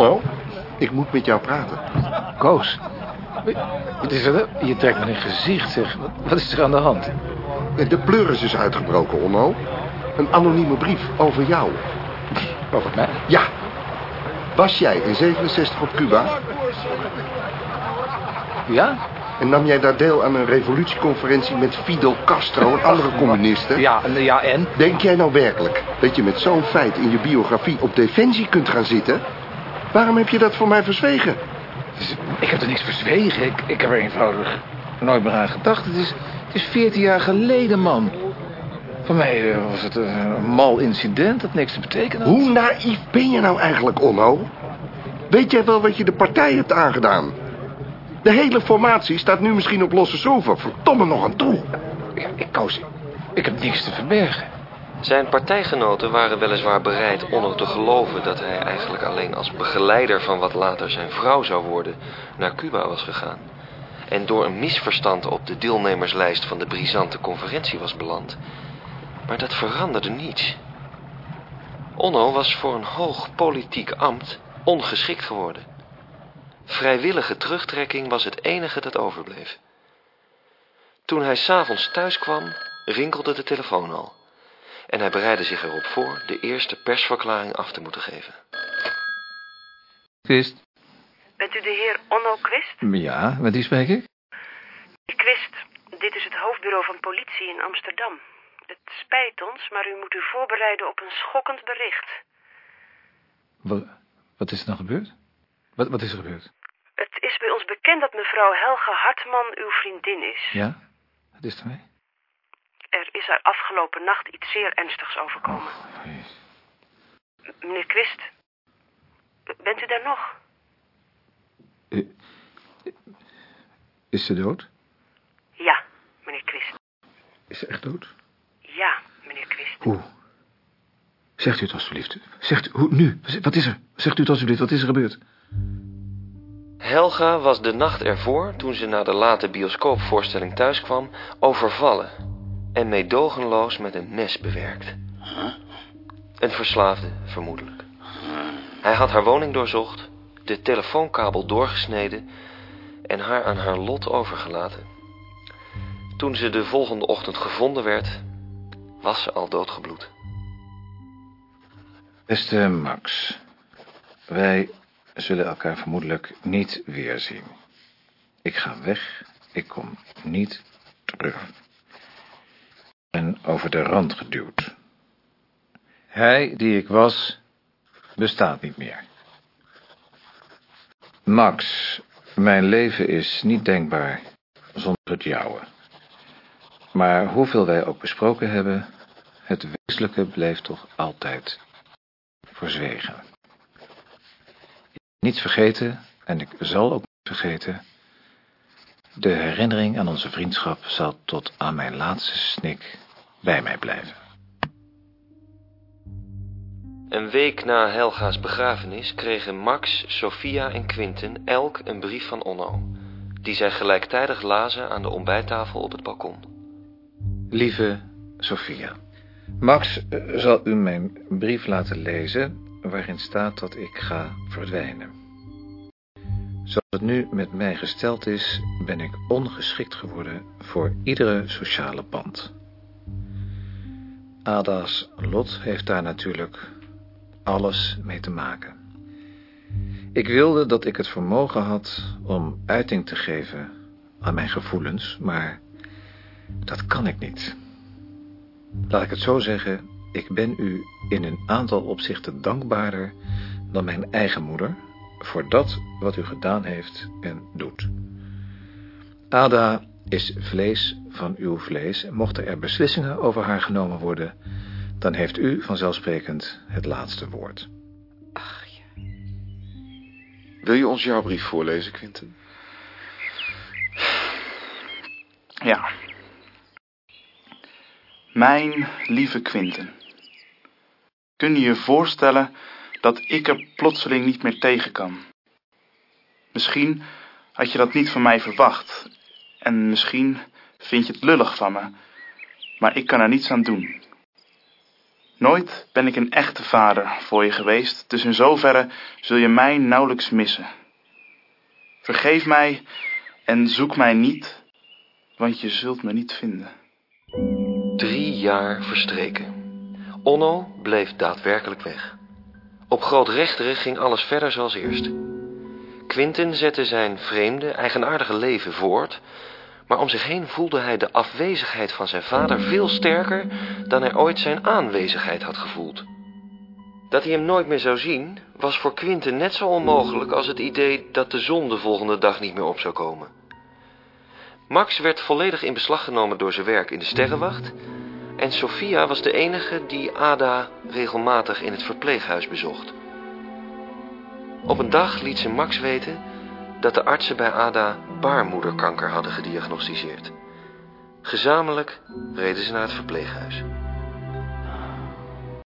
Oh, ik moet met jou praten. Koos. Wat is er? Je trekt me in gezicht, zeg. Wat, wat is er aan de hand? De pleuris is uitgebroken, Onno. Een anonieme brief over jou. Over mij? Ja. Was jij in 67 op Cuba? Ja? En nam jij daar deel aan een revolutieconferentie met Fidel Castro en andere communisten? Ja, ja, en? Denk jij nou werkelijk dat je met zo'n feit in je biografie op defensie kunt gaan zitten? Waarom heb je dat voor mij verzwegen? Dus ik heb er niks verzwegen. Ik, ik heb er eenvoudig nooit meer aan gedacht. Het is, het is 14 jaar geleden, man. Voor mij eh, was het een, een mal incident dat niks te betekenen had. Hoe naïef ben je nou eigenlijk, Onno? Weet jij wel wat je de partij hebt aangedaan? De hele formatie staat nu misschien op losse schroeven. Verdomme nog aan toe. Ja, ik koos. Ik heb niks te verbergen. Zijn partijgenoten waren weliswaar bereid Onno te geloven dat hij eigenlijk alleen als begeleider van wat later zijn vrouw zou worden naar Cuba was gegaan. En door een misverstand op de deelnemerslijst van de brisante conferentie was beland. Maar dat veranderde niets. Onno was voor een hoog politiek ambt ongeschikt geworden. Vrijwillige terugtrekking was het enige dat overbleef. Toen hij s'avonds thuis kwam, rinkelde de telefoon al. En hij bereidde zich erop voor de eerste persverklaring af te moeten geven. Quist? Bent u de heer Onno Quist? Ja, met wie spreek ik? Quist, dit is het hoofdbureau van politie in Amsterdam. Het spijt ons, maar u moet u voorbereiden op een schokkend bericht. Wat, wat is er nou gebeurd? Wat, wat is er gebeurd? Het is bij ons bekend dat mevrouw Helga Hartman uw vriendin is. Ja? Wat is er mee? Er is haar afgelopen nacht iets zeer ernstigs overkomen. M- Meneer Quist, bent u daar nog? Is ze dood? Ja, meneer Quist. Is ze echt dood? Ja, meneer Quist. Hoe? Zegt u het alstublieft. Zegt u, hoe, nu? Wat is er? Zegt u het alstublieft, wat is er gebeurd? Helga was de nacht ervoor, toen ze na de late bioscoopvoorstelling thuis kwam, overvallen en meedogenloos met een mes bewerkt. Een verslaafde, vermoedelijk. Hij had haar woning doorzocht, de telefoonkabel doorgesneden en haar aan haar lot overgelaten. Toen ze de volgende ochtend gevonden werd, was ze al doodgebloed. Beste Max, wij zullen elkaar vermoedelijk niet weerzien. Ik ga weg, ik kom niet terug. En over de rand geduwd. Hij die ik was, bestaat niet meer. Max, mijn leven is niet denkbaar zonder het jouwe. Maar hoeveel wij ook besproken hebben, het wezenlijke blijft toch altijd verzwegen. Niets vergeten, en ik zal ook niet vergeten, de herinnering aan onze vriendschap zal tot aan mijn laatste snik bij mij blijven. Een week na Helga's begrafenis kregen Max, Sophia en Quinten elk een brief van Onno, die zij gelijktijdig lazen aan de ontbijttafel op het balkon. Lieve Sophia, Max eh, zal u mijn brief laten lezen waarin staat dat ik ga verdwijnen. Zoals het nu met mij gesteld is, ben ik ongeschikt geworden voor iedere sociale band. Ada's lot heeft daar natuurlijk alles mee te maken. Ik wilde dat ik het vermogen had om uiting te geven aan mijn gevoelens, maar dat kan ik niet. Laat ik het zo zeggen, ik ben u in een aantal opzichten dankbaarder dan mijn eigen moeder voor dat wat u gedaan heeft en doet. Ada is vlees van uw vlees en mochten er beslissingen over haar genomen worden, dan heeft u vanzelfsprekend het laatste woord. Wil je ons jouw brief voorlezen, Quinten? Ja. Mijn lieve Quinten. Kun je je voorstellen dat ik er plotseling niet meer tegen kan? Misschien had je dat niet van mij verwacht. En misschien vind je het lullig van me. Maar ik kan er niets aan doen. Nooit ben ik een echte vader voor je geweest, dus in zoverre zul je mij nauwelijks missen. Vergeef mij en zoek mij niet, want je zult me niet vinden. Drie jaar verstreken. Onno bleef daadwerkelijk weg. Op Groot Rechteren ging alles verder zoals eerst. Quinten zette zijn vreemde, eigenaardige leven voort, maar om zich heen voelde hij de afwezigheid van zijn vader veel sterker dan hij ooit zijn aanwezigheid had gevoeld. Dat hij hem nooit meer zou zien, was voor Quinten net zo onmogelijk als het idee dat de zon de volgende dag niet meer op zou komen. Max werd volledig in beslag genomen door zijn werk in de sterrenwacht en Sophia was de enige die Ada regelmatig in het verpleeghuis bezocht. Op een dag liet ze Max weten dat de artsen bij Ada baarmoederkanker hadden gediagnosticeerd. Gezamenlijk reden ze naar het verpleeghuis.